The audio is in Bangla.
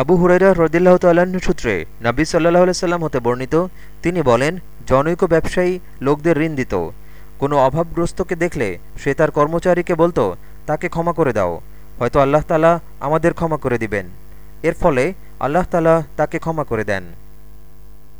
আবু হুরাইরা হ্রদিল্লাহ তাল্লাহ্ন সূত্রে নাবী সাল্লাহ সাল্লাম হতে বর্ণিত, তিনি বলেন, জনৈক ব্যবসায়ী লোকদের ঋণ দিত। কোনো অভাবগ্রস্তকে দেখলে সে তার কর্মচারীকে বলতো, তাকে ক্ষমা করে দাও। হয়তো আল্লাহ তালা আমাদের ক্ষমা করে দিবেন। এর ফলে আল্লাহ তালা তাকে ক্ষমা করে দেন।